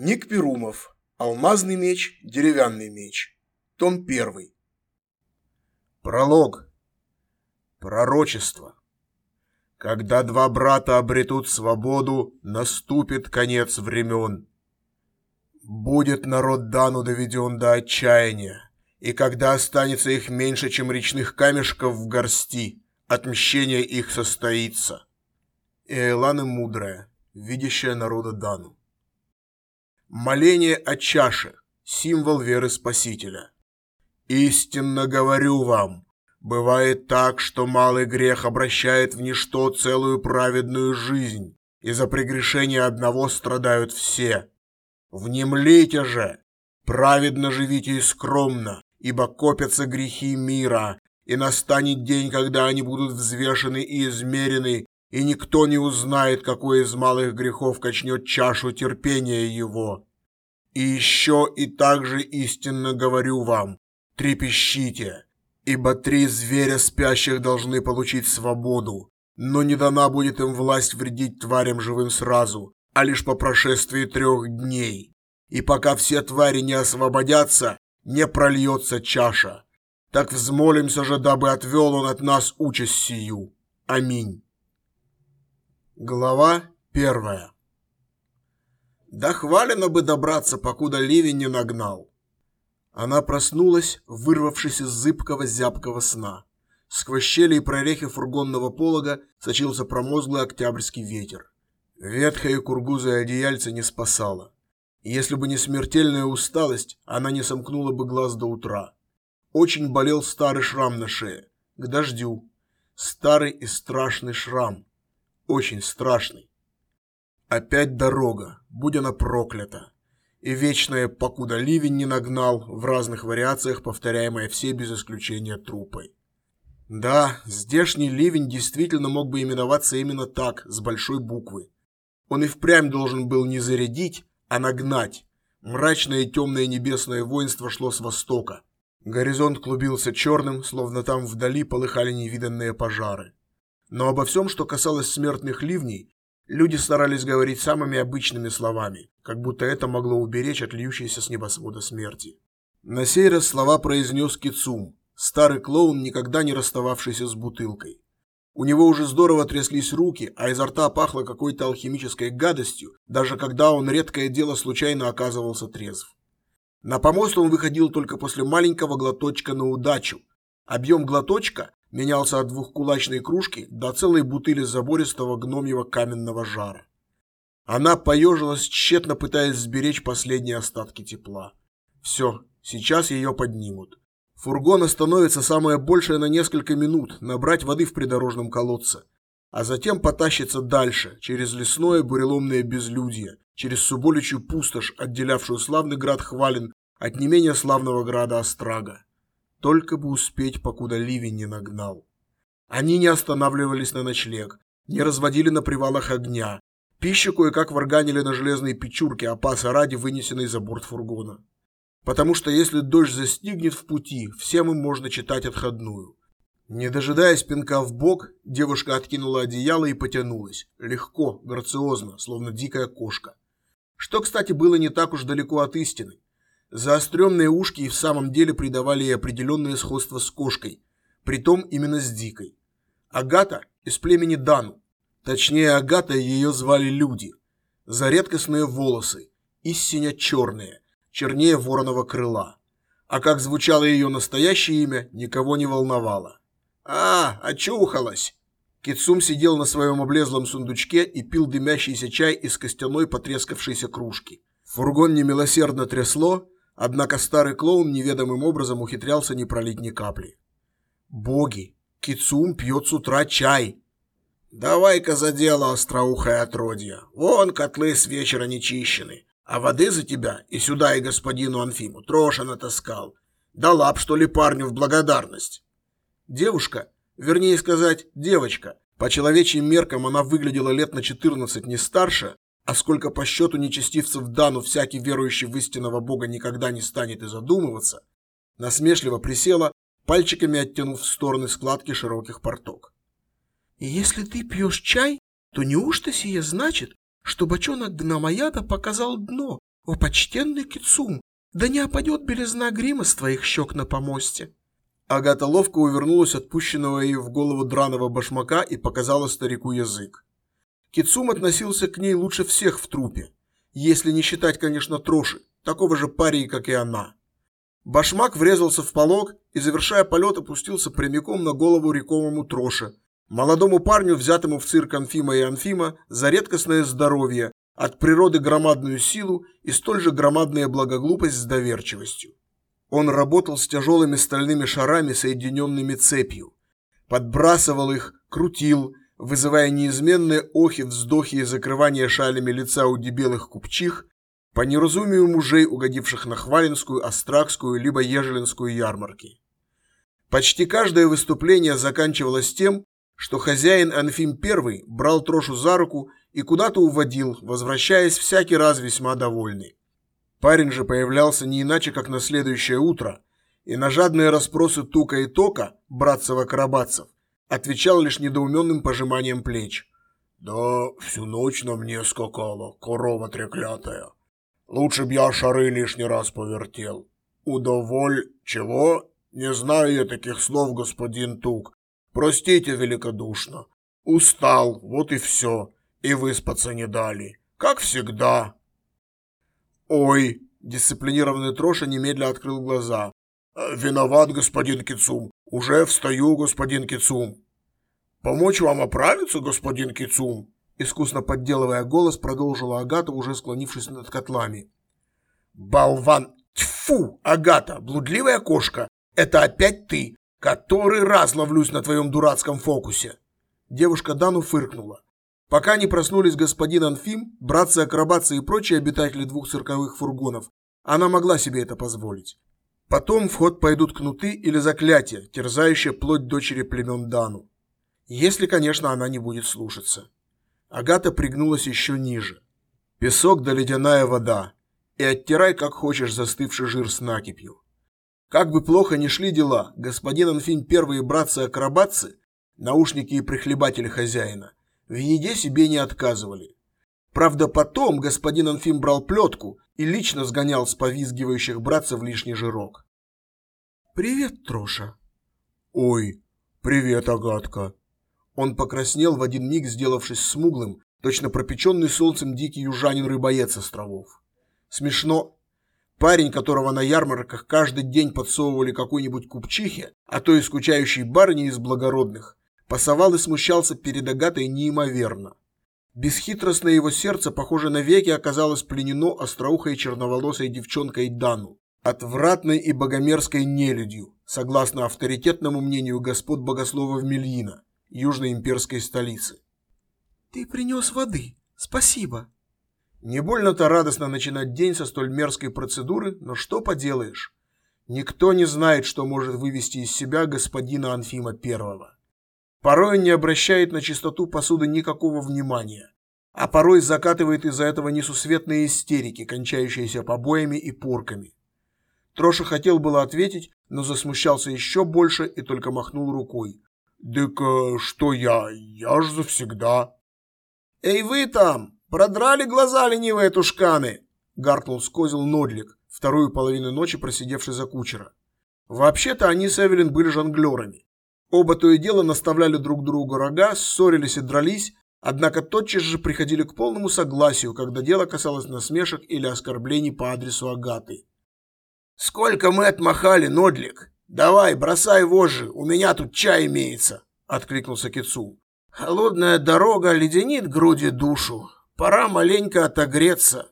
Ник Перумов. Алмазный меч, деревянный меч. Том 1. Пролог. Пророчество. Когда два брата обретут свободу, наступит конец времен. Будет народ Дану доведен до отчаяния, и когда останется их меньше, чем речных камешков в горсти, отмщение их состоится. Иэлана мудрая, видящая народа Дану. Моление о чаше – символ веры Спасителя. Истинно говорю вам, бывает так, что малый грех обращает в ничто целую праведную жизнь, и за прегрешение одного страдают все. Внемлите же, праведно живите и скромно, ибо копятся грехи мира, и настанет день, когда они будут взвешены и измерены, и никто не узнает, какой из малых грехов качнет чашу терпения его. И еще и также истинно говорю вам, трепещите, ибо три зверя спящих должны получить свободу, но не дана будет им власть вредить тварям живым сразу, а лишь по прошествии трех дней. И пока все твари не освободятся, не прольется чаша. Так взмолимся же, дабы отвел он от нас участь сию. Аминь. Глава первая. Да хвалено бы добраться, покуда ливень не нагнал. Она проснулась, вырвавшись из зыбкого зябкого сна. Сквозь щели и прорехи фургонного полога сочился промозглый октябрьский ветер. Ветхое кургузое одеяльце не спасало. если бы не смертельная усталость, она не сомкнула бы глаз до утра. Очень болел старый шрам на шее. К дождю. Старый и страшный шрам очень страшный. Опять дорога, будь она проклята. И вечная, покуда ливень не нагнал, в разных вариациях повторяемая все без исключения трупой. Да, здешний ливень действительно мог бы именоваться именно так, с большой буквы. Он и впрямь должен был не зарядить, а нагнать. Мрачное и темное небесное воинство шло с востока. Горизонт клубился черным, словно там вдали полыхали невиданные пожары. Но обо всем, что касалось смертных ливней, люди старались говорить самыми обычными словами, как будто это могло уберечь от льющейся с небосвода смерти. На сей раз слова произнес Кицум, старый клоун, никогда не расстававшийся с бутылкой. У него уже здорово тряслись руки, а изо рта пахло какой-то алхимической гадостью, даже когда он редкое дело случайно оказывался трезв. На помост он выходил только после маленького глоточка на удачу. Объем глоточка менялся от двухкулачной кружки до целой бутыли забористого гномьего каменного жара. Она поежилась, тщетно пытаясь сберечь последние остатки тепла. Все, сейчас ее поднимут. Фургон остановится самое большее на несколько минут, набрать воды в придорожном колодце, а затем потащится дальше, через лесное буреломное безлюдье, через Суболичью пустошь, отделявшую славный град Хвалин от не менее славного града Острага. Только бы успеть, покуда ливень не нагнал. Они не останавливались на ночлег, не разводили на привалах огня. Пищу кое-как варганили на железной печурке, опаса ради вынесенной за борт фургона. Потому что если дождь застигнет в пути, всем им можно читать отходную. Не дожидаясь пинка в бок, девушка откинула одеяло и потянулась. Легко, грациозно, словно дикая кошка. Что, кстати, было не так уж далеко от истины. Заостренные ушки и в самом деле придавали ей определенное сходство с кошкой, притом именно с дикой. Агата из племени Дану. Точнее, Агата ее звали люди. За редкостные волосы, истинно черные, чернее вороного крыла. А как звучало ее настоящее имя, никого не волновало. «А, очухалась!» Китсум сидел на своем облезлом сундучке и пил дымящийся чай из костяной потрескавшейся кружки. Фургон немилосердно трясло, Однако старый клоун неведомым образом ухитрялся не пролить ни капли. «Боги! Кицум пьет с утра чай!» «Давай-ка за дело, остроухое отродье. Вон котлы с вечера не чищены, а воды за тебя и сюда и господину Анфиму троша натаскал. Да лап, что ли, парню в благодарность?» Девушка, вернее сказать, девочка, по человечьим меркам она выглядела лет на 14 не старше, а сколько по счету нечестивцев Дану всякий верующий в истинного Бога никогда не станет и задумываться, насмешливо присела, пальчиками оттянув в стороны складки широких порток. «И если ты пьешь чай, то неужто сие значит, что бочонок гномояда показал дно, «О, почтенный Кицум, да не опадет белизна грима с твоих щек на помосте!» Агата ловко увернулась от пущенного ей в голову драного башмака и показала старику язык. Кицум относился к ней лучше всех в трупе, если не считать, конечно, Троши, такого же парии, как и она. Башмак врезался в полог и, завершая полет, опустился прямиком на голову рековому Троше, молодому парню, взятому в цирк Анфима и Анфима за редкостное здоровье, от природы громадную силу и столь же громадная благоглупость с доверчивостью. Он работал с тяжелыми стальными шарами, соединенными цепью. Подбрасывал их, крутил, вызывая неизменные охи, вздохи и закрывание шалями лица у дебелых купчих, по неразумию мужей, угодивших на Хвалинскую, Остракскую либо Ежелинскую ярмарки. Почти каждое выступление заканчивалось тем, что хозяин Анфим I брал Трошу за руку и куда-то уводил, возвращаясь всякий раз весьма довольный. Парень же появлялся не иначе, как на следующее утро, и на жадные расспросы Тука и Тока, братцева-карабатцев, отвечал лишь недоуменным пожиманием плеч. «Да всю ночь на мне скакала, корова треклятая. Лучше б я шары лишний раз повертел. Удоволь... Чего? Не знаю я таких слов, господин Тук. Простите великодушно. Устал, вот и все. И выспаться не дали. Как всегда. Ой, дисциплинированный Троша немедля открыл глаза. «Э, виноват, господин Кицум. Уже встаю, господин Кицум. Помочь вам оправиться, господин Кицум? Искусно подделывая голос, продолжила Агата, уже склонившись над котлами. «Болван! Тьфу, Агата, блудливая кошка! Это опять ты! Который раз ловлюсь на твоем дурацком фокусе!» Девушка Дану фыркнула. Пока не проснулись господин Анфим, братцы-акробатцы и прочие обитатели двух цирковых фургонов, она могла себе это позволить. Потом в ход пойдут кнуты или заклятия, терзающие плоть дочери племен Дану. Если, конечно, она не будет слушаться. Агата пригнулась еще ниже. Песок да ледяная вода. И оттирай, как хочешь, застывший жир с накипью. Как бы плохо ни шли дела, господин Анфим первые братцы-акробатцы, наушники и прихлебатели хозяина, в еде себе не отказывали. Правда, потом господин Анфим брал плетку и лично сгонял с повизгивающих братцев лишний жирок. «Привет, Троша». «Ой, привет, Агатка». Он покраснел в один миг, сделавшись смуглым, точно пропеченный солнцем дикий южанин-рыбоед с островов. Смешно. Парень, которого на ярмарках каждый день подсовывали какой-нибудь купчихе, а то и скучающей барыне из благородных, пасовал и смущался перед Агатой неимоверно. Бесхитростное его сердце, похоже, навеки оказалось пленено остроухой черноволосой девчонкой Дану, отвратной и богомерзкой нелюдью, согласно авторитетному мнению господ богословов Мельина, южной имперской столицы. «Ты принес воды. Спасибо». Не больно-то радостно начинать день со столь мерзкой процедуры, но что поделаешь. Никто не знает, что может вывести из себя господина Анфима Первого. Порой не обращает на чистоту посуды никакого внимания, а порой закатывает из-за этого несусветные истерики, кончающиеся побоями и порками. Троша хотел было ответить, но засмущался еще больше и только махнул рукой. «Дык э, что я? Я ж завсегда». «Эй вы там! Продрали глаза ленивые тушканы!» — гаркнул с Нодлик, вторую половину ночи просидевший за кучера. Вообще-то они с Эвелин были жонглерами. Оба то и дело наставляли друг другу рога, ссорились и дрались, однако тотчас же приходили к полному согласию, когда дело касалось насмешек или оскорблений по адресу Агаты. «Сколько мы отмахали, Нодлик! Давай, бросай вожжи, у меня тут чай имеется!» — откликнулся Кицу. «Холодная дорога леденит груди душу. Пора маленько отогреться».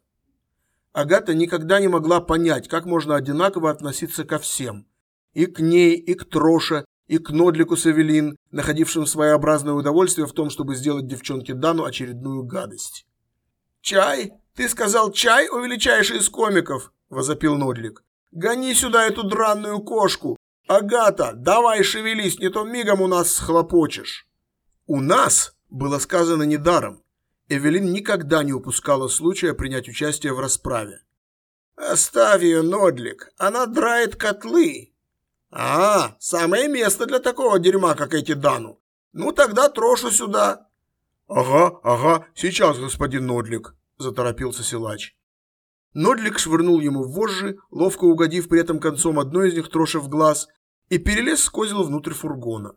Агата никогда не могла понять, как можно одинаково относиться ко всем. И к ней, и к Троше, и к Нодлику Савелин, находившим своеобразное удовольствие в том, чтобы сделать девчонке Дану очередную гадость. «Чай? Ты сказал чай, о величайший из комиков!» – возопил Нодлик. «Гони сюда эту дранную кошку! Агата, давай шевелись, не то мигом у нас схлопочешь!» «У нас» было сказано недаром. Эвелин никогда не упускала случая принять участие в расправе. «Оставь ее, Нодлик, она драет котлы!» «А, самое место для такого дерьма, как эти Дану. Ну, тогда трошу сюда». «Ага, ага, сейчас, господин Нодлик», – заторопился силач. Нодлик швырнул ему вожжи, ловко угодив при этом концом одной из них троша в глаз, и перелез с козела внутрь фургона.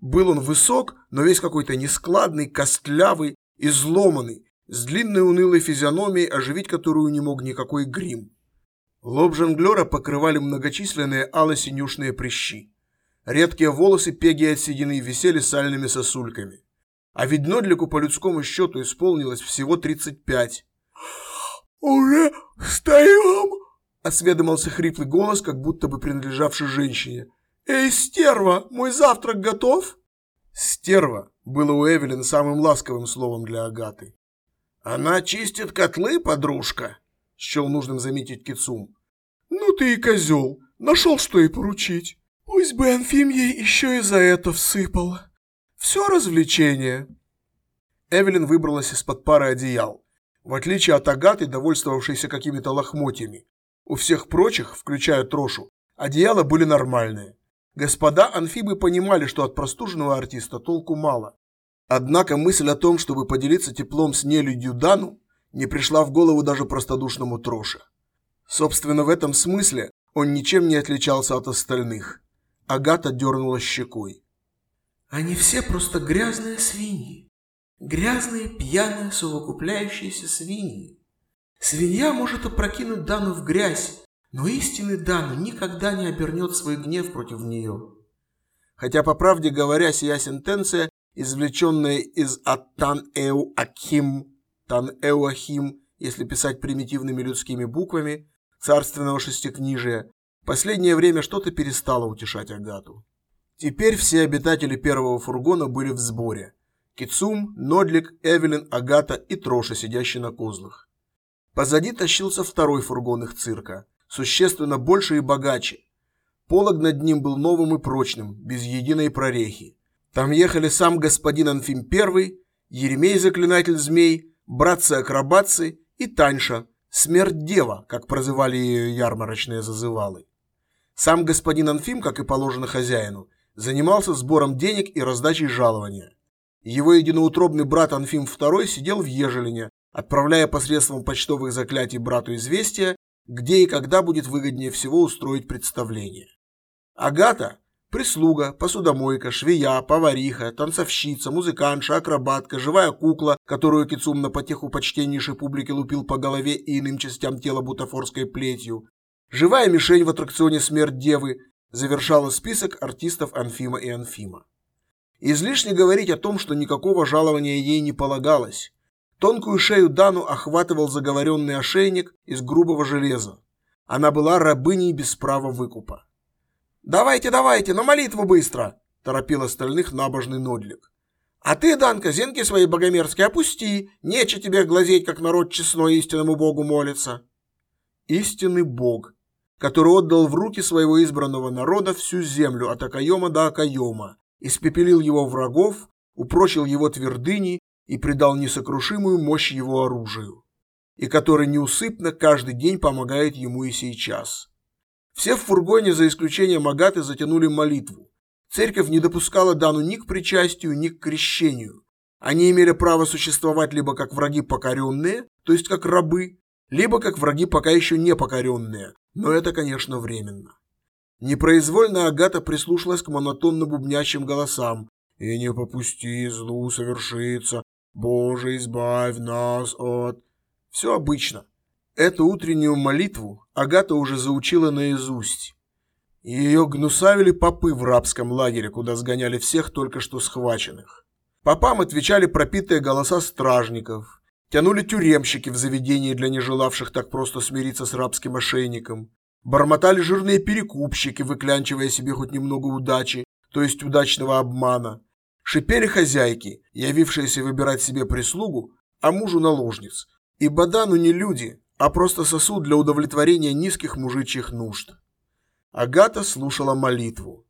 Был он высок, но весь какой-то нескладный, костлявый, изломанный, с длинной унылой физиономией, оживить которую не мог никакой грим. Лоб жонглера покрывали многочисленные ало-синюшные прыщи. Редкие волосы пеги от седины висели сальными сосульками. А ведь Нодлику по людскому счету исполнилось всего 35. «Уже встаем?» — осведомился хриплый голос, как будто бы принадлежавший женщине. «Эй, стерва, мой завтрак готов?» «Стерва» было у Эвелин самым ласковым словом для Агаты. «Она чистит котлы, подружка», — счел нужным заметить Кицум. «Ну ты и козел, нашел, что и поручить. Пусть бы Анфим ей еще и за это всыпал. Все развлечение». Эвелин выбралась из-под пары одеял. В отличие от Агаты, довольствовавшейся какими-то лохмотьями. У всех прочих, включая Трошу, одеяла были нормальные. Господа анфибы понимали, что от простуженного артиста толку мало. Однако мысль о том, чтобы поделиться теплом с нелюдью Дану, не пришла в голову даже простодушному Троше. Собственно, в этом смысле он ничем не отличался от остальных. Агата дернула щекой. «Они все просто грязные свиньи. Грязные, пьяные, совокупляющиеся свиньи. Свинья может опрокинуть Дану в грязь, но истинный Дану никогда не обернет свой гнев против нее. Хотя, по правде говоря, сия сентенция, извлеченная из Аттан-Эу-Аким, Тан-Эу-Ахим, если писать примитивными людскими буквами, царственного шестикнижия, последнее время что-то перестало утешать Агату. Теперь все обитатели первого фургона были в сборе. Кицум, Нодлик, Эвелин, Агата и Троша, сидящие на козлах. Позади тащился второй фургон их цирка, существенно больше и богаче. Полог над ним был новым и прочным, без единой прорехи. Там ехали сам господин Анфим I, Еремей Заклинатель Змей, братцы-акробатцы и Таньша, смерть-дева, как прозывали ее ярмарочные зазывалы. Сам господин Анфим, как и положено хозяину, занимался сбором денег и раздачей жалования. Его единоутробный брат Анфим II сидел в Ежелине, отправляя посредством почтовых заклятий брату известия, где и когда будет выгоднее всего устроить представление. Агата – прислуга, посудомойка, швея, повариха, танцовщица, музыкантша, акробатка, живая кукла, которую Кицум на потеху почтеннейшей публики лупил по голове и иным частям тела бутафорской плетью, живая мишень в аттракционе «Смерть Девы» завершала список артистов Анфима и Анфима. Излишне говорить о том, что никакого жалования ей не полагалось. Тонкую шею Дану охватывал заговоренный ошейник из грубого железа. Она была рабыней без права выкупа. «Давайте, давайте, на молитву быстро!» – торопил остальных набожный Нодлик. «А ты, Данка, зенки свои богомерзкие опусти, нече тебе глазеть, как народ честной истинному Богу молится». Истинный Бог, который отдал в руки своего избранного народа всю землю от Акаема до Акаема, испепелил его врагов, упрочил его твердыни и придал несокрушимую мощь его оружию, и который неусыпно каждый день помогает ему и сейчас. Все в фургоне, за исключением Агаты, затянули молитву. Церковь не допускала Дану ни к причастию, ни к крещению. Они имели право существовать либо как враги покоренные, то есть как рабы, либо как враги пока еще не покоренные, но это, конечно, временно. Непроизвольно Агата прислушалась к монотонно бубнящим голосам. «И не попусти злу совершиться, Боже, избавь нас от...» Все обычно. Эту утреннюю молитву Агата уже заучила наизусть. Ее гнусавили попы в рабском лагере, куда сгоняли всех только что схваченных. Попам отвечали пропитые голоса стражников, тянули тюремщики в заведении для нежелавших так просто смириться с рабским ошейником, Бормотали жирные перекупщики, выклянчивая себе хоть немного удачи, то есть удачного обмана. Шипели хозяйки, явившиеся выбирать себе прислугу, а мужу наложниц. И Бадану не люди, а просто сосуд для удовлетворения низких мужичьих нужд. Агата слушала молитву.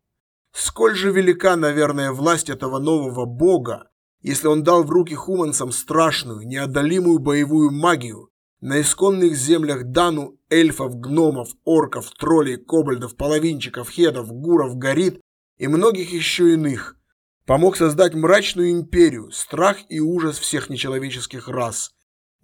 Сколь же велика, наверное, власть этого нового бога, если он дал в руки хуманцам страшную, неодолимую боевую магию, на исконных землях Дану эльфов, гномов, орков, троллей, кобальдов, половинчиков, хедов, гуров, горит и многих еще иных. Помог создать мрачную империю, страх и ужас всех нечеловеческих рас.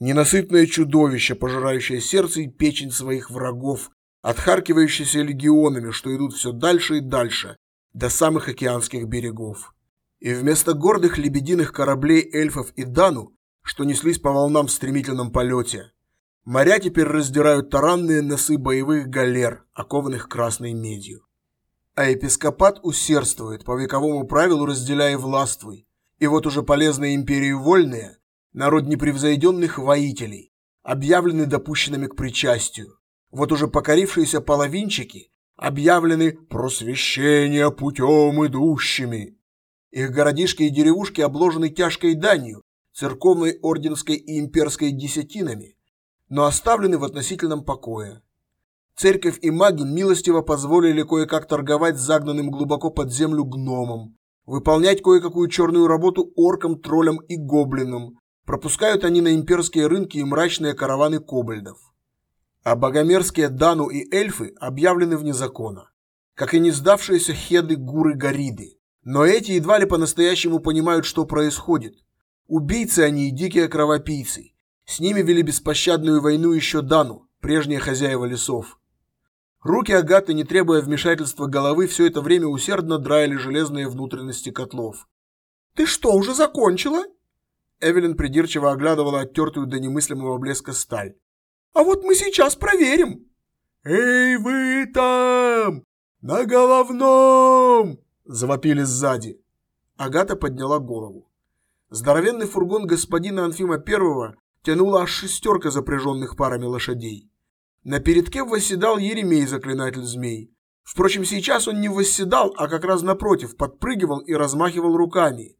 Ненасытное чудовище, пожирающее сердце и печень своих врагов, отхаркивающееся легионами, что идут все дальше и дальше, до самых океанских берегов. И вместо гордых лебединых кораблей эльфов и Дану, что неслись по волнам в стремительном полете, моря теперь раздирают таранные носы боевых галер, окованных красной медью. А епископат усердствует, по вековому правилу разделяя властвуй, и вот уже полезные империи вольные, народ непревзойденных воителей, объявлены допущенными к причастию, вот уже покорившиеся половинчики объявлены просвещение путем идущими. Их городишки и деревушки обложены тяжкой данью, церковной, орденской и имперской десятинами, но оставлены в относительном покое. Церковь и маги милостиво позволили кое-как торговать загнанным глубоко под землю гномом, выполнять кое-какую черную работу оркам, троллям и гоблинам. Пропускают они на имперские рынки и мрачные караваны кобальдов а богомерзкие Дану и эльфы объявлены вне закона, как и не сдавшиеся хеды, гуры, гориды. Но эти едва ли по-настоящему понимают, что происходит. Убийцы они и дикие кровопийцы. С ними вели беспощадную войну еще Дану, прежние хозяева лесов. Руки Агаты, не требуя вмешательства головы, все это время усердно драили железные внутренности котлов. «Ты что, уже закончила?» Эвелин придирчиво оглядывала оттертую до немыслимого блеска сталь. А вот мы сейчас проверим. Эй, вы там! На головном! Завопили сзади. Агата подняла голову. Здоровенный фургон господина Анфима Первого тянула аж шестерка запряженных парами лошадей. На передке восседал Еремей, заклинатель змей. Впрочем, сейчас он не восседал, а как раз напротив, подпрыгивал и размахивал руками.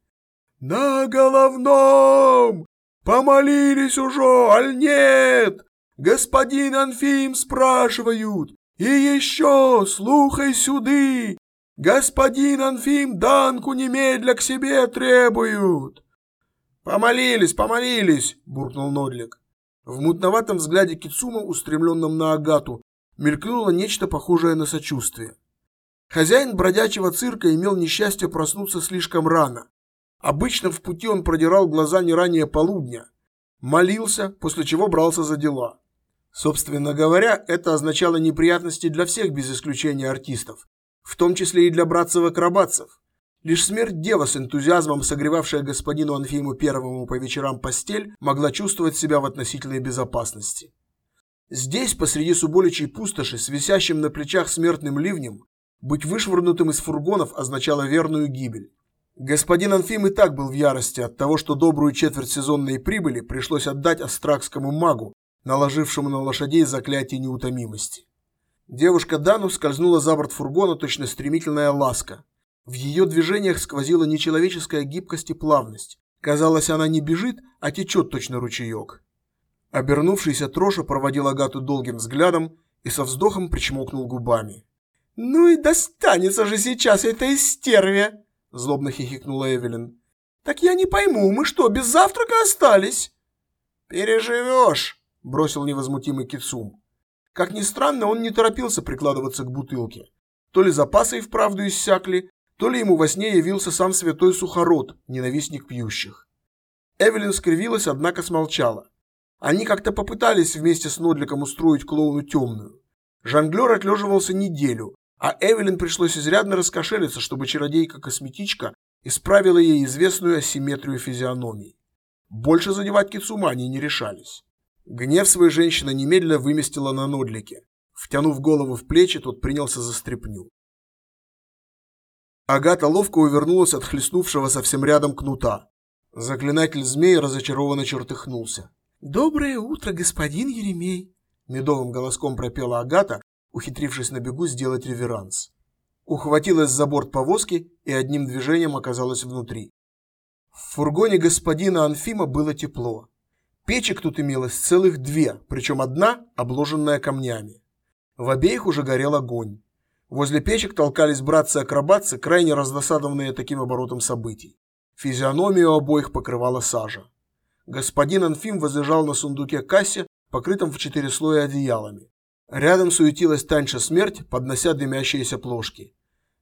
«На головном! Помолились уже, аль нет? Господин Анфим спрашивают. И еще, слухай сюды. Господин Анфим Данку немедля к себе требуют. Помолились, помолились, буркнул Нодлик. В мутноватом взгляде Кицума, устремленном на Агату, мелькнуло нечто похожее на сочувствие. Хозяин бродячего цирка имел несчастье проснуться слишком рано. Обычно в пути он продирал глаза не ранее полудня, молился, после чего брался за дела. Собственно говоря, это означало неприятности для всех без исключения артистов, в том числе и для братцев-акробатцев. Лишь смерть дева с энтузиазмом, согревавшая господину Анфиму Первому по вечерам постель, могла чувствовать себя в относительной безопасности. Здесь, посреди суболичьей пустоши, с висящим на плечах смертным ливнем, быть вышвырнутым из фургонов означало верную гибель. Господин Анфим и так был в ярости от того, что добрую четверть сезонной прибыли пришлось отдать астракскому магу, наложившему на лошадей заклятие неутомимости. Девушка Дану скользнула за борт фургона точно стремительная ласка. В ее движениях сквозила нечеловеческая гибкость и плавность. Казалось, она не бежит, а течет точно ручеек. Обернувшийся Троша проводил Агату долгим взглядом и со вздохом причмокнул губами. «Ну и достанется же сейчас этой стерве!» Злобно хихикнула Эвелин. «Так я не пойму, мы что, без завтрака остались?» «Переживешь!» бросил невозмутимый Кицум. Как ни странно, он не торопился прикладываться к бутылке. То ли запасы и вправду иссякли, то ли ему во сне явился сам святой Сухород, ненавистник пьющих. Эвелин скривилась, однако смолчала. Они как-то попытались вместе с Нодликом устроить клоуну темную. Жонглер отлеживался неделю, а Эвелин пришлось изрядно раскошелиться, чтобы чародейка-косметичка исправила ей известную асимметрию физиономии. Больше задевать Кицума они не решались. Гнев своей женщины немедленно выместила на Нодлике. Втянув голову в плечи, тот принялся за стряпню. Агата ловко увернулась от хлестнувшего совсем рядом кнута. Заклинатель змей разочарованно чертыхнулся. «Доброе утро, господин Еремей!» Медовым голоском пропела Агата, ухитрившись на бегу сделать реверанс. Ухватилась за борт повозки и одним движением оказалась внутри. В фургоне господина Анфима было тепло. Печек тут имелось целых две, причем одна обложенная камнями. В обеих уже горел огонь. Возле печек толкались братцы-акробатцы, крайне раздосадованные таким оборотом событий. Физиономию обоих покрывала сажа. Господин Анфим возлежал на сундуке кассе, покрытом в четыре слоя одеялами. Рядом суетилась Таньша Смерть, поднося дымящиеся плошки.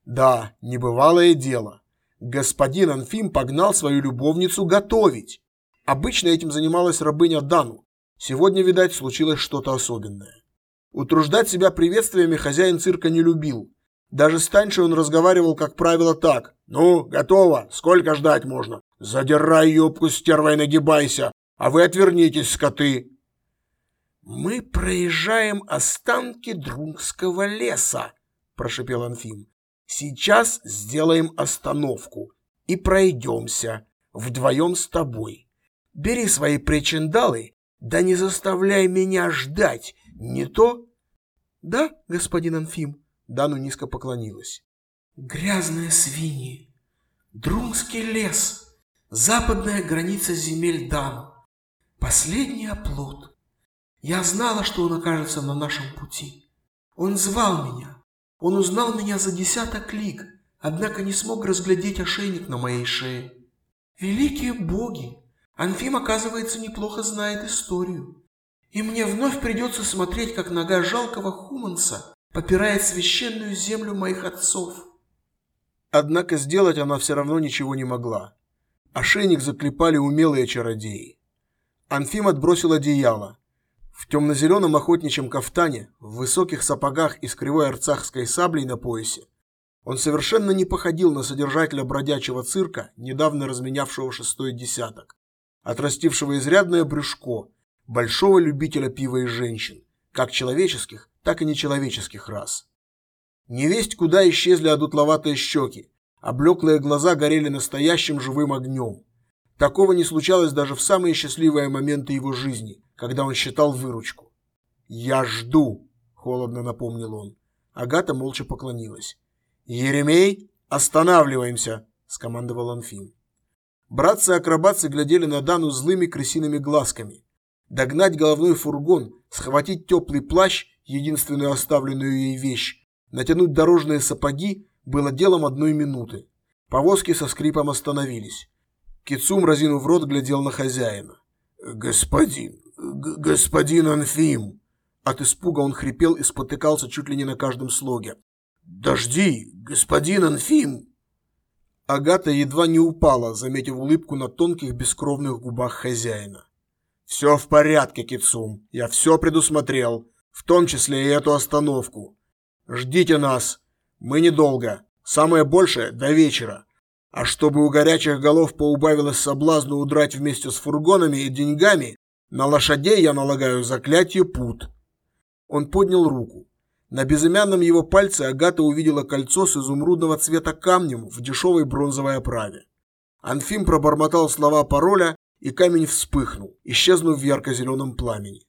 Да, небывалое дело. Господин Анфим погнал свою любовницу готовить. Обычно этим занималась рабыня Дану, Сегодня, видать, случилось что-то особенное. Утруждать себя приветствиями хозяин цирка не любил. Даже с Таньшей он разговаривал, как правило, так. «Ну, готово. Сколько ждать можно? Задирай юбку, стерва, и нагибайся. А вы отвернитесь, скоты!» «Мы проезжаем останки Друнгского леса», – прошепел Анфим. «Сейчас сделаем остановку и пройдемся вдвоем с тобой. Бери свои причиндалы, да не заставляй меня ждать, не то...» «Да, господин Анфим», – Дану низко поклонилась. «Грязные свиньи, Друнгский лес, западная граница земель Дану, последний оплот». Я знала, что он окажется на нашем пути. Он звал меня. Он узнал меня за десяток лиг, однако не смог разглядеть ошейник на моей шее. Великие боги! Анфим, оказывается, неплохо знает историю. И мне вновь придется смотреть, как нога жалкого Хуманса попирает священную землю моих отцов. Однако сделать она все равно ничего не могла. Ошейник заклепали умелые чародеи. Анфим отбросил одеяло, в темно-зеленом охотничьем кафтане, в высоких сапогах и с кривой арцахской саблей на поясе, он совершенно не походил на содержателя бродячего цирка, недавно разменявшего шестой десяток, отрастившего изрядное брюшко, большого любителя пива и женщин, как человеческих, так и нечеловеческих рас. Невесть, куда исчезли одутловатые щеки, облеклые глаза горели настоящим живым огнем. Такого не случалось даже в самые счастливые моменты его жизни, когда он считал выручку. «Я жду», — холодно напомнил он. Агата молча поклонилась. «Еремей, останавливаемся», — скомандовал Анфим. Братцы-акробатцы глядели на Дану злыми крысиными глазками. Догнать головной фургон, схватить теплый плащ, единственную оставленную ей вещь, натянуть дорожные сапоги было делом одной минуты. Повозки со скрипом остановились. Кицум, разинув рот, глядел на хозяина. «Господин, господин Анфим!» От испуга он хрипел и спотыкался чуть ли не на каждом слоге. «Дожди, господин Анфим!» Агата едва не упала, заметив улыбку на тонких бескровных губах хозяина. «Все в порядке, Кицум. Я все предусмотрел, в том числе и эту остановку. Ждите нас. Мы недолго. Самое большее – до вечера. А чтобы у горячих голов поубавилось соблазну удрать вместе с фургонами и деньгами, на лошадей я налагаю заклятие пут. Он поднял руку. На безымянном его пальце Агата увидела кольцо с изумрудного цвета камнем в дешевой бронзовой оправе. Анфим пробормотал слова пароля, и камень вспыхнул, исчезнув в ярко-зеленом пламени.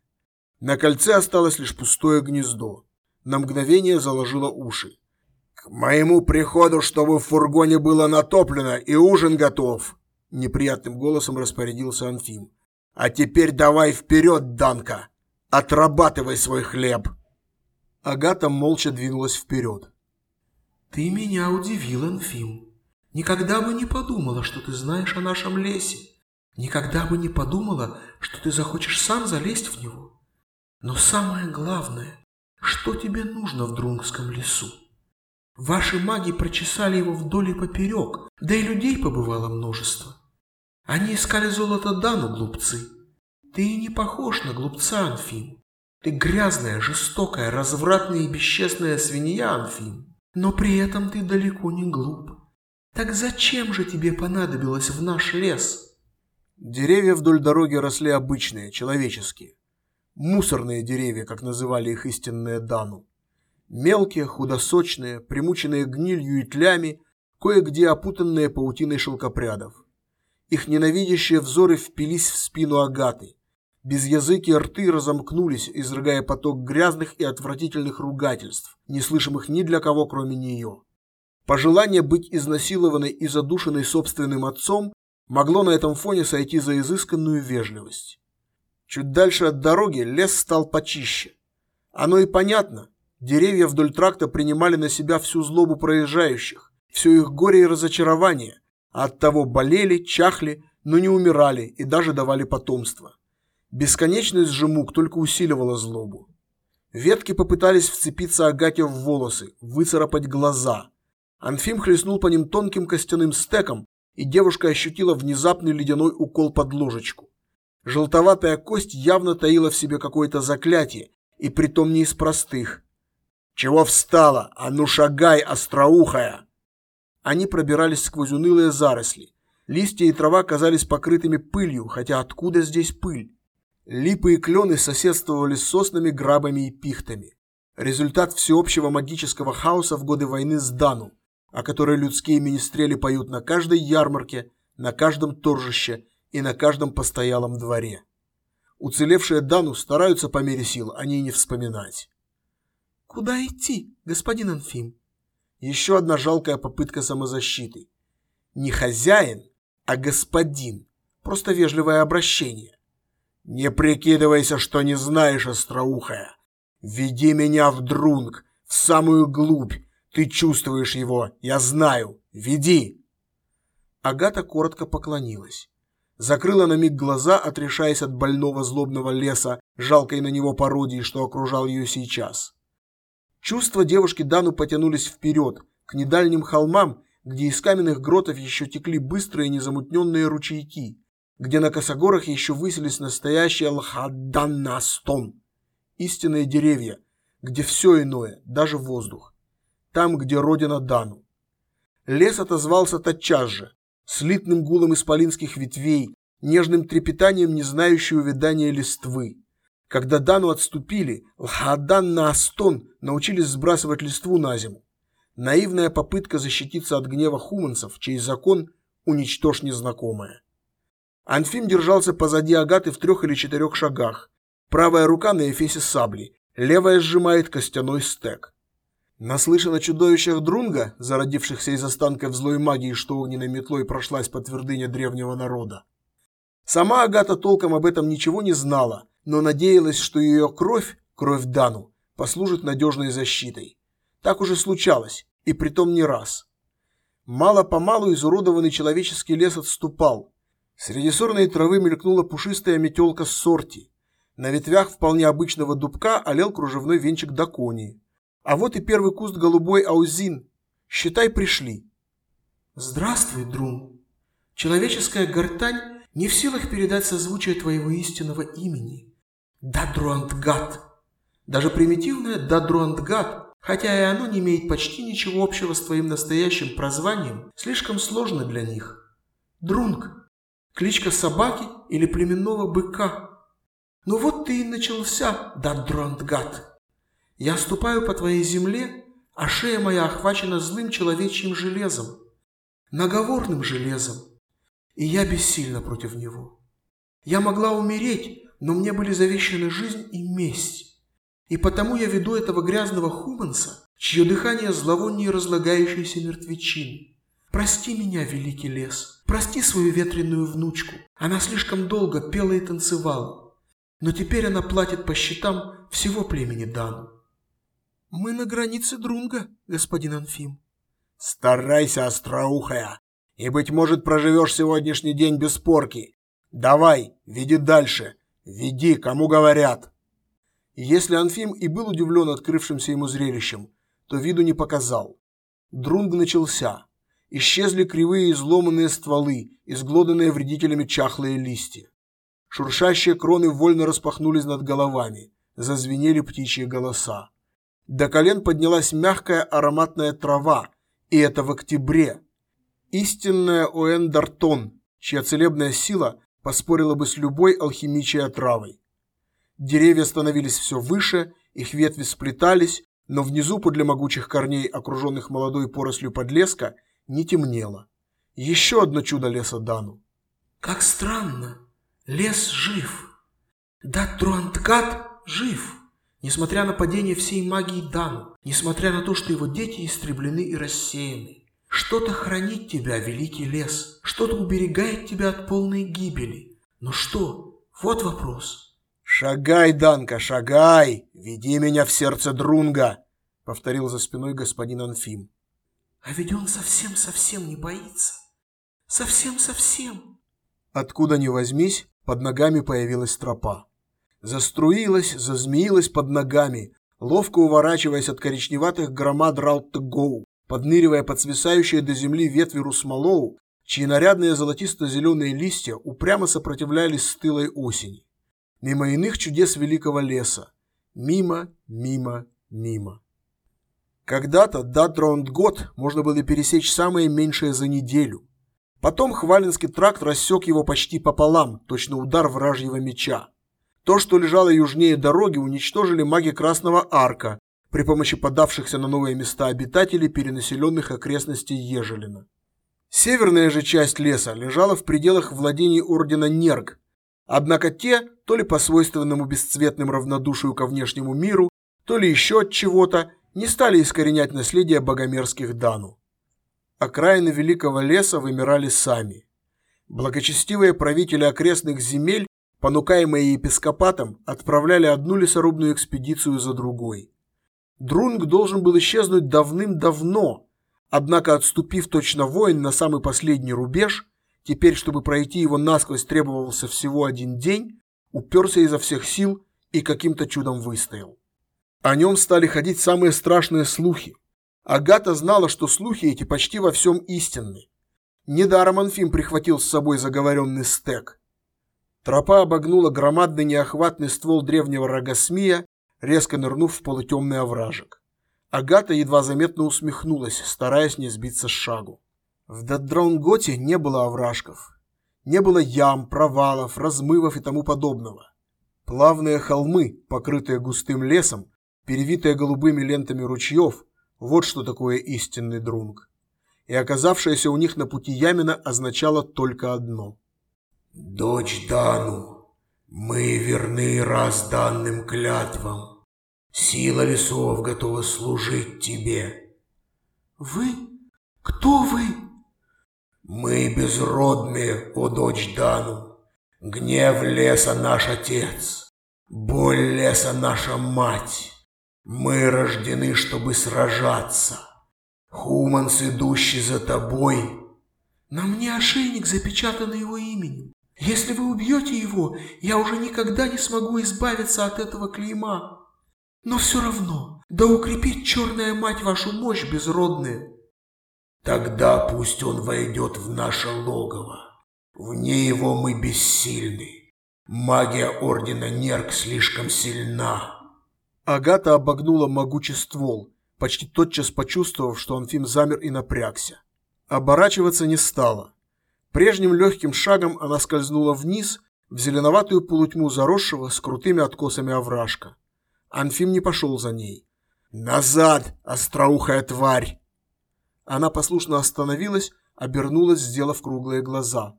На кольце осталось лишь пустое гнездо. На мгновение заложило уши. «К моему приходу, чтобы в фургоне было натоплено и ужин готов!» Неприятным голосом распорядился Анфим. «А теперь давай вперед, Данка! Отрабатывай свой хлеб!» Агата молча двинулась вперед. «Ты меня удивил, Анфим. Никогда бы не подумала, что ты знаешь о нашем лесе. Никогда бы не подумала, что ты захочешь сам залезть в него. Но самое главное, что тебе нужно в Друнгском лесу? Ваши маги прочесали его вдоль и поперек, да и людей побывало множество. Они искали золото Дану, глупцы. Ты и не похож на глупца, Анфим. Ты грязная, жестокая, развратная и бесчестная свинья, Анфим. Но при этом ты далеко не глуп. Так зачем же тебе понадобилось в наш лес? Деревья вдоль дороги росли обычные, человеческие. Мусорные деревья, как называли их истинные Дану. Мелкие, худосочные, примученные гнилью и тлями, кое-где опутанные паутиной шелкопрядов. Их ненавидящие взоры впились в спину Агаты. Безязыкие рты разомкнулись, изрыгая поток грязных и отвратительных ругательств, не слышимых ни для кого, кроме нее. Пожелание быть изнасилованной и задушенной собственным отцом могло на этом фоне сойти за изысканную вежливость. Чуть дальше от дороги лес стал почище. Оно и понятно, Деревья вдоль тракта принимали на себя всю злобу проезжающих, все их горе и разочарование, а оттого болели, чахли, но не умирали и даже давали потомство. Бесконечность же мук только усиливала злобу. Ветки попытались вцепиться Агате в волосы, выцарапать глаза. Анфим хлестнул по ним тонким костяным стеком, и девушка ощутила внезапный ледяной укол под ложечку. Желтоватая кость явно таила в себе какое-то заклятие, и притом не из простых. «Чего встала? А ну шагай, остроухая!» Они пробирались сквозь унылые заросли. Листья и трава казались покрытыми пылью, хотя откуда здесь пыль? Липы и клены соседствовали с соснами, грабами и пихтами. Результат всеобщего магического хаоса в годы войны с Дану, о которой людские министрели поют на каждой ярмарке, на каждом торжище и на каждом постоялом дворе. Уцелевшие Дану стараются по мере сил о ней не вспоминать. «Куда идти, господин Анфим?» Еще одна жалкая попытка самозащиты. Не хозяин, а господин. Просто вежливое обращение. «Не прикидывайся, что не знаешь, остроухая. Веди меня в друнг, в самую глубь. Ты чувствуешь его, я знаю. Веди!» Агата коротко поклонилась. Закрыла на миг глаза, отрешаясь от больного злобного леса, жалкой на него пародии, что окружал ее сейчас. Чувства девушки Дану потянулись вперед, к недальним холмам, где из каменных гротов еще текли быстрые незамутненные ручейки, где на косогорах еще высились настоящие лхаданнастон, истинные деревья, где все иное, даже воздух. Там, где родина Дану. Лес отозвался тотчас же, слитным гулом исполинских ветвей, нежным трепетанием не знающей увядания листвы. Когда Дану отступили, Лхадан на Астон научились сбрасывать листву на зиму. Наивная попытка защититься от гнева хуманцев, чей закон уничтожь незнакомое. Анфим держался позади Агаты в трех или четырех шагах. Правая рука на эфесе сабли, левая сжимает костяной стек. Наслышан о чудовищах Друнга, зародившихся из останков злой магии, что огненной метлой прошлась по твердыне древнего народа. Сама Агата толком об этом ничего не знала, но надеялась, что ее кровь, кровь Дану, послужит надежной защитой. Так уже случалось, и притом не раз. Мало-помалу изуродованный человеческий лес отступал. Среди сорной травы мелькнула пушистая метелка сорти. На ветвях вполне обычного дубка олел кружевной венчик даконии. А вот и первый куст голубой аузин. Считай, пришли. Здравствуй, Друн. Человеческая гортань не в силах передать созвучие твоего истинного имени. Дадруантгат. Даже примитивное Дадруантгат, хотя и оно не имеет почти ничего общего с твоим настоящим прозванием, слишком сложно для них. Друнг. Кличка собаки или племенного быка. Ну вот ты и начался, Дадруантгат. Я ступаю по твоей земле, а шея моя охвачена злым человечьим железом, наговорным железом, и я бессильна против него. Я могла умереть, но мне были завещаны жизнь и месть. И потому я веду этого грязного хуманса, чье дыхание зловоннее разлагающейся мертвечины. Прости меня, великий лес, прости свою ветреную внучку. Она слишком долго пела и танцевала. Но теперь она платит по счетам всего племени Дану. Мы на границе Друнга, господин Анфим. Старайся, остроухая, и, быть может, проживешь сегодняшний день без порки. Давай, веди дальше, веди, кому говорят. если Анфим и был удивлен открывшимся ему зрелищем, то виду не показал. Друнг начался. Исчезли кривые изломанные стволы, изглоданные вредителями чахлые листья. Шуршащие кроны вольно распахнулись над головами, зазвенели птичьи голоса. До колен поднялась мягкая ароматная трава, и это в октябре. Истинная Оэндартон, чья целебная сила поспорила бы с любой алхимичей отравой. Деревья становились все выше, их ветви сплетались, но внизу подле могучих корней, окруженных молодой порослью подлеска, не темнело. Еще одно чудо леса Дану. Как странно, лес жив. Да Труанткат жив. Несмотря на падение всей магии Дану, несмотря на то, что его дети истреблены и рассеяны, что-то хранит тебя, великий лес, что-то уберегает тебя от полной гибели. Но что? Вот вопрос. «Шагай, Данка, шагай! Веди меня в сердце Друнга!» — повторил за спиной господин Анфим. «А ведь он совсем-совсем не боится. Совсем-совсем!» Откуда ни возьмись, под ногами появилась тропа заструилась, зазмеилась под ногами, ловко уворачиваясь от коричневатых громад Раут-Гоу, подныривая под свисающие до земли ветви Русмалоу, чьи нарядные золотисто-зеленые листья упрямо сопротивлялись стылой осени. Мимо иных чудес великого леса. Мимо, мимо, мимо. Когда-то Датронд год можно было пересечь самое меньшее за неделю. Потом Хвалинский тракт рассек его почти пополам, точно удар вражьего меча. То, что лежало южнее дороги, уничтожили маги Красного Арка при помощи подавшихся на новые места обитателей перенаселенных окрестностей Ежелина. Северная же часть леса лежала в пределах владений ордена Нерг, однако те, то ли по свойственному бесцветным равнодушию ко внешнему миру, то ли еще от чего-то, не стали искоренять наследие богомерзких Дану. Окраины Великого леса вымирали сами. Благочестивые правители окрестных земель, понукаемые епископатом, отправляли одну лесорубную экспедицию за другой. Друнг должен был исчезнуть давным-давно, однако отступив точно воин на самый последний рубеж, теперь, чтобы пройти его насквозь, требовался всего один день, уперся изо всех сил и каким-то чудом выстоял. О нем стали ходить самые страшные слухи. Агата знала, что слухи эти почти во всем истинны. Недаром Анфим прихватил с собой заговоренный стек. Тропа обогнула громадный неохватный ствол древнего рогосмия, резко нырнув в полутемный овражек. Агата едва заметно усмехнулась, стараясь не сбиться с шагу. В Дадронготе не было овражков. Не было ям, провалов, размывов и тому подобного. Плавные холмы, покрытые густым лесом, перевитая голубыми лентами ручьев, вот что такое истинный друнг. И оказавшаяся у них на пути Ямина означала только одно. «Дочь Дану, мы верны раз данным клятвам. Сила лесов готова служить тебе». «Вы? Кто вы?» «Мы безродные, о дочь Дану. Гнев леса наш отец, боль леса наша мать». Мы рождены, чтобы сражаться. Хуманс, идущий за тобой. На мне ошейник, запечатанный его именем. Если вы убьете его, я уже никогда не смогу избавиться от этого клейма. Но все равно, да укрепит черная мать вашу мощь безродная. Тогда пусть он войдет в наше логово. Вне его мы бессильны. Магия Ордена Нерк слишком сильна. Агата обогнула могучий ствол, почти тотчас почувствовав, что Анфим замер и напрягся. Оборачиваться не стала. Прежним легким шагом она скользнула вниз, в зеленоватую полутьму заросшего с крутыми откосами овражка. Анфим не пошел за ней. «Назад, остроухая тварь!» Она послушно остановилась, обернулась, сделав круглые глаза.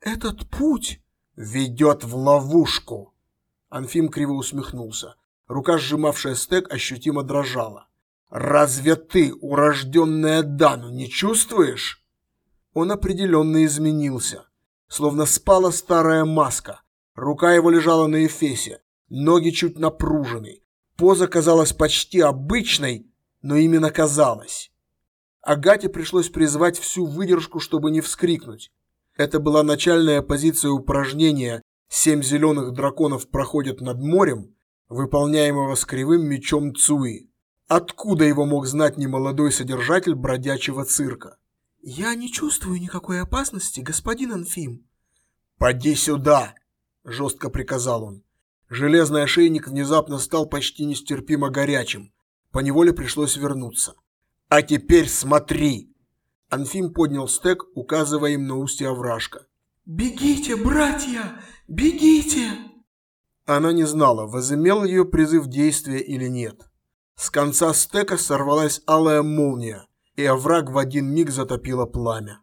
«Этот путь ведет в ловушку!» Анфим криво усмехнулся. Рука, сжимавшая стек, ощутимо дрожала. «Разве ты, урожденная Дану, не чувствуешь?» Он определенно изменился. Словно спала старая маска. Рука его лежала на эфесе, ноги чуть напружены. Поза казалась почти обычной, но именно казалась. Агате пришлось призвать всю выдержку, чтобы не вскрикнуть. Это была начальная позиция упражнения «Семь зеленых драконов проходят над морем», выполняемого с кривым мечом Цуи. Откуда его мог знать немолодой содержатель бродячего цирка? «Я не чувствую никакой опасности, господин Анфим». «Поди сюда!» – жестко приказал он. Железный ошейник внезапно стал почти нестерпимо горячим. Поневоле пришлось вернуться. «А теперь смотри!» Анфим поднял стек, указывая им на устье овражка. «Бегите, братья! Бегите!» Она не знала, возымел ее призыв действия или нет. С конца стека сорвалась алая молния, и овраг в один миг затопило пламя.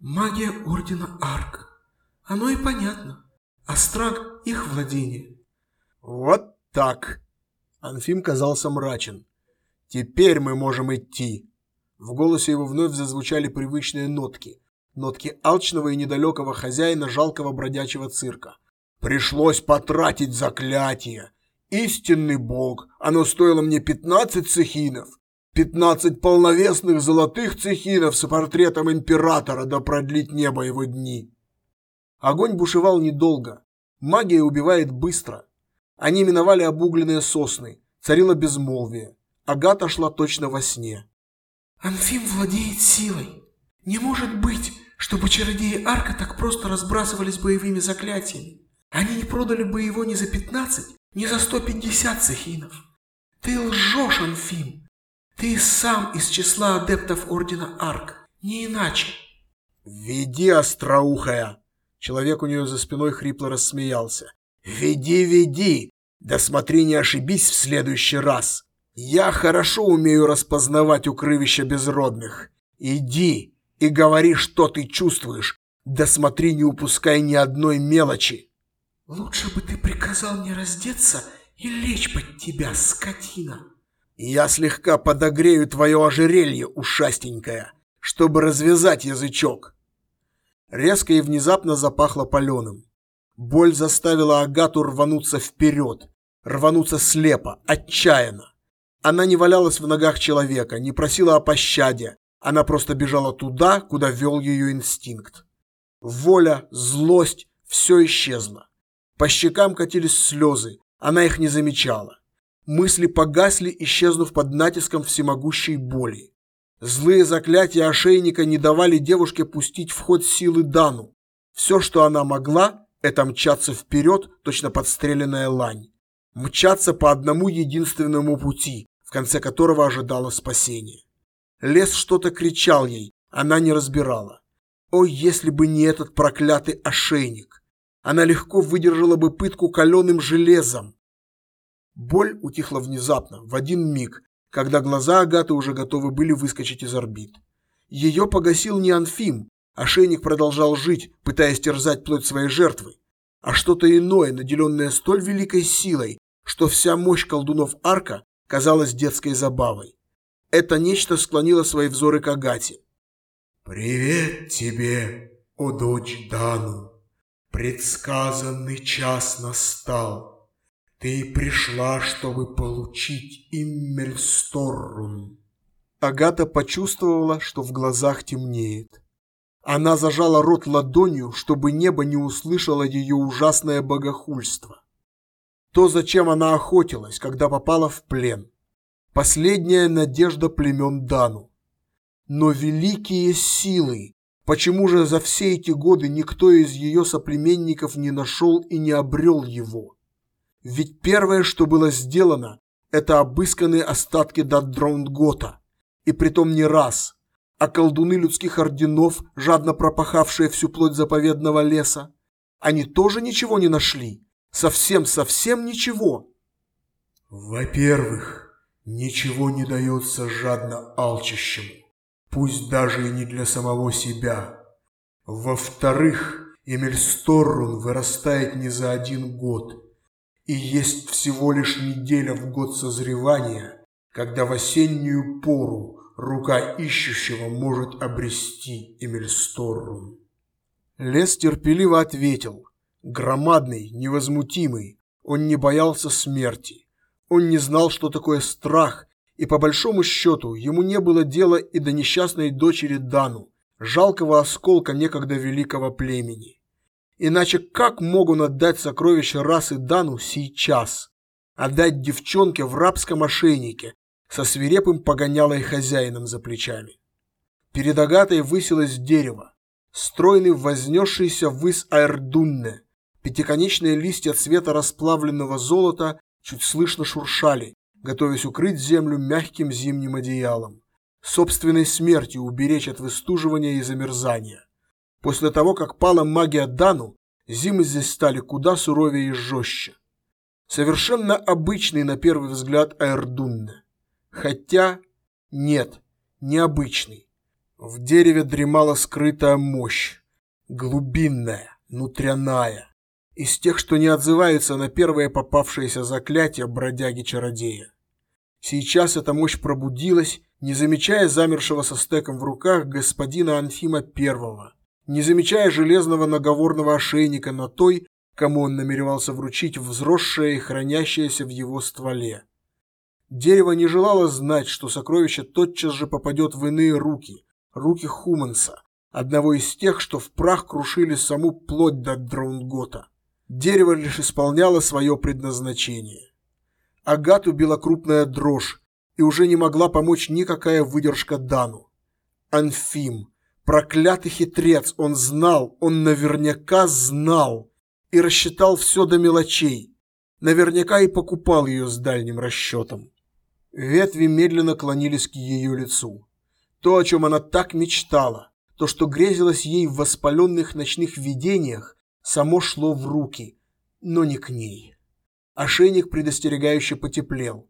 «Магия Ордена Арк. Оно и понятно. Астраг – их владение». «Вот так!» Анфим казался мрачен. «Теперь мы можем идти!» В голосе его вновь зазвучали привычные нотки. Нотки алчного и недалекого хозяина жалкого бродячего цирка. Пришлось потратить заклятие. Истинный бог, оно стоило мне пятнадцать цехинов. Пятнадцать полновесных золотых цехинов с портретом императора да продлить небо его дни. Огонь бушевал недолго. Магия убивает быстро. Они миновали обугленные сосны. Царило безмолвие. Агата шла точно во сне. «Анфим владеет силой. Не может быть, чтобы чародеи Арка так просто разбрасывались боевыми заклятиями. Они не продали бы его ни за 15, ни за 150 цехинов. Ты лжешь, Анфим. Ты сам из числа адептов Ордена Арк, не иначе. «Веди, остроухая!» Человек у нее за спиной хрипло рассмеялся. «Веди, веди! Да смотри, не ошибись в следующий раз! Я хорошо умею распознавать укрывища безродных. Иди и говори, что ты чувствуешь. Да смотри, не упускай ни одной мелочи!» «Лучше бы ты приказал мне раздеться и лечь под тебя, скотина!» «Я слегка подогрею твое ожерелье, ушастенькое, чтобы развязать язычок!» Резко и внезапно запахло паленым. Боль заставила Агату рвануться вперед, рвануться слепо, отчаянно. Она не валялась в ногах человека, не просила о пощаде, она просто бежала туда, куда вел ее инстинкт. Воля, злость, все исчезло. По щекам катились слезы, она их не замечала. Мысли погасли, исчезнув под натиском всемогущей боли. Злые заклятия ошейника не давали девушке пустить в ход силы Дану. Все, что она могла, это мчаться вперед, точно подстреленная лань. Мчаться по одному единственному пути, в конце которого ожидала спасение. Лес что-то кричал ей, она не разбирала. О, если бы не этот проклятый ошейник! Она легко выдержала бы пытку каленым железом. Боль утихла внезапно, в один миг, когда глаза Агаты уже готовы были выскочить из орбит. Ее погасил не Анфим, ошейник продолжал жить, пытаясь терзать плоть своей жертвы, а что-то иное, наделенное столь великой силой, что вся мощь колдунов Арка казалась детской забавой. Это нечто склонило свои взоры к Агате. «Привет тебе, о дочь Дану! Предсказанный час настал!» Ты пришла, чтобы получить Иммельсторрун. Агата почувствовала, что в глазах темнеет. Она зажала рот ладонью, чтобы небо не услышало ее ужасное богохульство. То, зачем она охотилась, когда попала в плен. Последняя надежда племен Дану. Но великие силы, почему же за все эти годы никто из ее соплеменников не нашел и не обрел его? Ведь первое, что было сделано, это обысканные остатки Дадронгота. И притом не раз. А колдуны людских орденов, жадно пропахавшие всю плоть заповедного леса, они тоже ничего не нашли. Совсем-совсем ничего. Во-первых, ничего не дается жадно алчащему, пусть даже и не для самого себя. Во-вторых, Эмильсторрун вырастает не за один год – и есть всего лишь неделя в год созревания, когда в осеннюю пору рука ищущего может обрести Эмильсторрум. Лес терпеливо ответил. Громадный, невозмутимый, он не боялся смерти. Он не знал, что такое страх, и по большому счету ему не было дела и до несчастной дочери Дану, жалкого осколка некогда великого племени. Иначе как могут отдать сокровища расы Дану сейчас? Отдать девчонке в рабском ошейнике со свирепым погонялой хозяином за плечами. Перед Агатой высилось дерево, стройный вознесшийся ввысь Аэрдунне. Пятиконечные листья цвета расплавленного золота чуть слышно шуршали, готовясь укрыть землю мягким зимним одеялом, собственной смертью уберечь от выстуживания и замерзания. После того, как пала магия Дану, зимы здесь стали куда суровее и жестче. Совершенно обычный на первый взгляд Аэрдунне. Хотя нет, необычный. В дереве дремала скрытая мощь, глубинная, внутренняя, из тех, что не отзываются на первое попавшееся заклятие бродяги-чародея. Сейчас эта мощь пробудилась, не замечая замершего со стеком в руках господина Анфима Первого, не замечая железного наговорного ошейника на той, кому он намеревался вручить взросшее и хранящееся в его стволе. Дерево не желало знать, что сокровище тотчас же попадет в иные руки, руки Хуманса, одного из тех, что в прах крушили саму плоть до Драунгота. Дерево лишь исполняло свое предназначение. Агату била крупная дрожь, и уже не могла помочь никакая выдержка Дану. Анфим, Проклятый хитрец, он знал, он наверняка знал и рассчитал все до мелочей. Наверняка и покупал ее с дальним расчетом. Ветви медленно клонились к ее лицу. То, о чем она так мечтала, то, что грезилось ей в воспаленных ночных видениях, само шло в руки, но не к ней. Ошейник предостерегающе потеплел.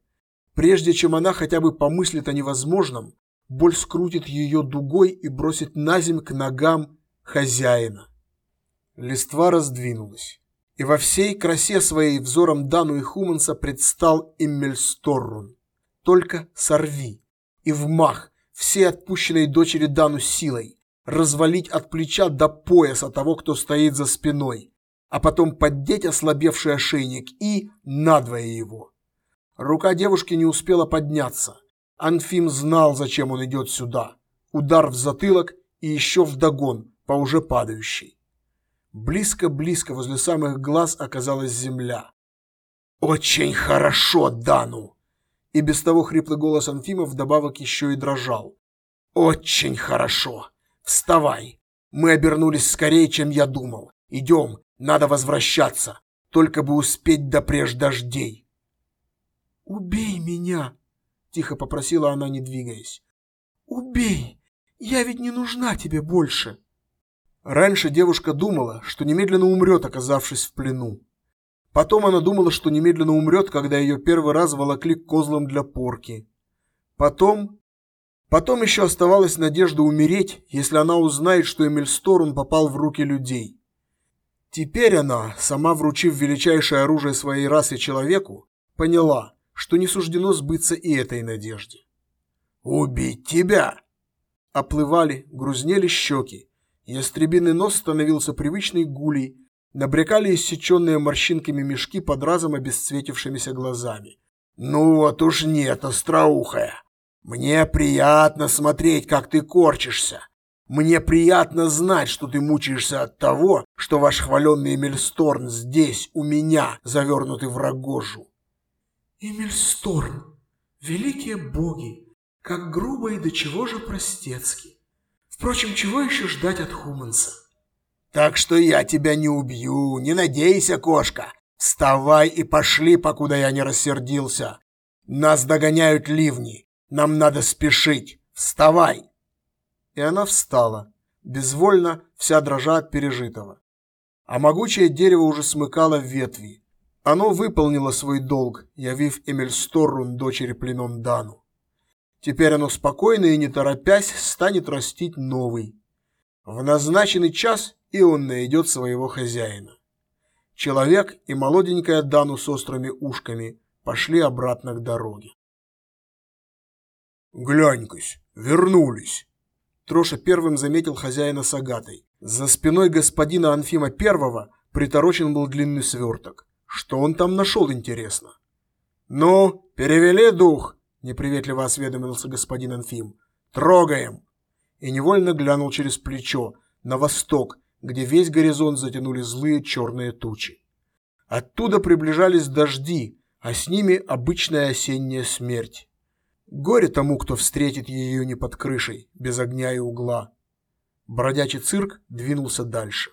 Прежде чем она хотя бы помыслит о невозможном, боль скрутит ее дугой и бросит на земь к ногам хозяина. Листва раздвинулась, и во всей красе своей взором Дану и Хуманса предстал Эммельсторрун. Только сорви, и в мах все отпущенной дочери Дану силой, развалить от плеча до пояса того, кто стоит за спиной, а потом поддеть ослабевший ошейник и надвое его. Рука девушки не успела подняться – Анфим знал, зачем он идет сюда. Удар в затылок и еще вдогон по уже падающей. Близко-близко возле самых глаз оказалась земля. «Очень хорошо, Дану!» И без того хриплый голос Анфима вдобавок еще и дрожал. «Очень хорошо! Вставай! Мы обернулись скорее, чем я думал. Идем, надо возвращаться, только бы успеть до преж дождей!» «Убей меня!» тихо попросила она, не двигаясь. Убей! Я ведь не нужна тебе больше. Раньше девушка думала, что немедленно умрет, оказавшись в плену. Потом она думала, что немедленно умрет, когда ее первый раз волокли к козлам для порки. Потом... Потом еще оставалась надежда умереть, если она узнает, что Эмиль Сторун попал в руки людей. Теперь она, сама вручив величайшее оружие своей расы человеку, поняла, что не суждено сбыться и этой надежде. «Убить тебя!» Оплывали, грузнели щеки. Ястребиный нос становился привычной гулей, набрекали иссеченные морщинками мешки под разом обесцветившимися глазами. «Ну вот уж нет, остроухая! Мне приятно смотреть, как ты корчишься. Мне приятно знать, что ты мучаешься от того, что ваш хваленный Эмильсторн здесь, у меня, завернутый в рогожу. Эмильсторн, великие боги, как грубо и до чего же простецки. Впрочем, чего еще ждать от Хуманса? Так что я тебя не убью, не надейся, кошка. Вставай и пошли, покуда я не рассердился. Нас догоняют ливни, нам надо спешить. Вставай!» И она встала, безвольно, вся дрожа от пережитого. А могучее дерево уже смыкало ветви, оно выполнило свой долг, явив Эмильсторрун дочери племен Дану. Теперь оно спокойно и не торопясь станет растить новый. В назначенный час и он найдет своего хозяина. Человек и молоденькая Дану с острыми ушками пошли обратно к дороге. «Глянь-кась, вернулись!» Троша первым заметил хозяина с агатой. За спиной господина Анфима Первого приторочен был длинный сверток. Что он там нашел, интересно? «Ну, перевели дух!» – неприветливо осведомился господин Анфим. «Трогаем!» И невольно глянул через плечо, на восток, где весь горизонт затянули злые черные тучи. Оттуда приближались дожди, а с ними обычная осенняя смерть. Горе тому, кто встретит ее не под крышей, без огня и угла. Бродячий цирк двинулся дальше.